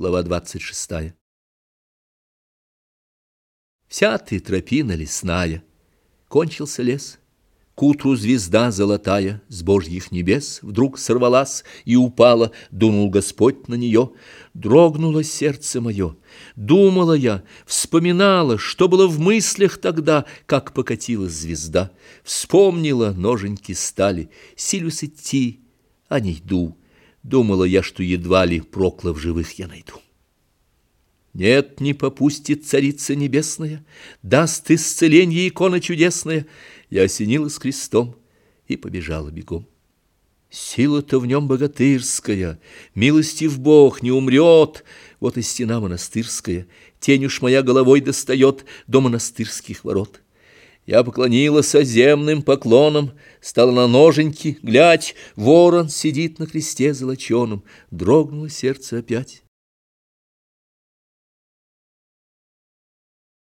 Глава двадцать шестая. Вся ты тропина лесная, кончился лес. К утру звезда золотая с божьих небес Вдруг сорвалась и упала, дунул Господь на нее. Дрогнуло сердце мое, думала я, вспоминала, Что было в мыслях тогда, как покатилась звезда. Вспомнила ноженьки стали, силюсь идти, а не иду. Думала я, что едва ли проклов живых я найду. Нет, не попустит царица небесная, Даст исцеление икона чудесная. Я осенилась крестом и побежала бегом. Сила-то в нем богатырская, Милостив Бог не умрет. Вот и стена монастырская, Тень уж моя головой достает До монастырских ворот. Я поклонилась оземным поклоном, Стала на ноженьки, глядь, Ворон сидит на кресте золоченом, Дрогнуло сердце опять.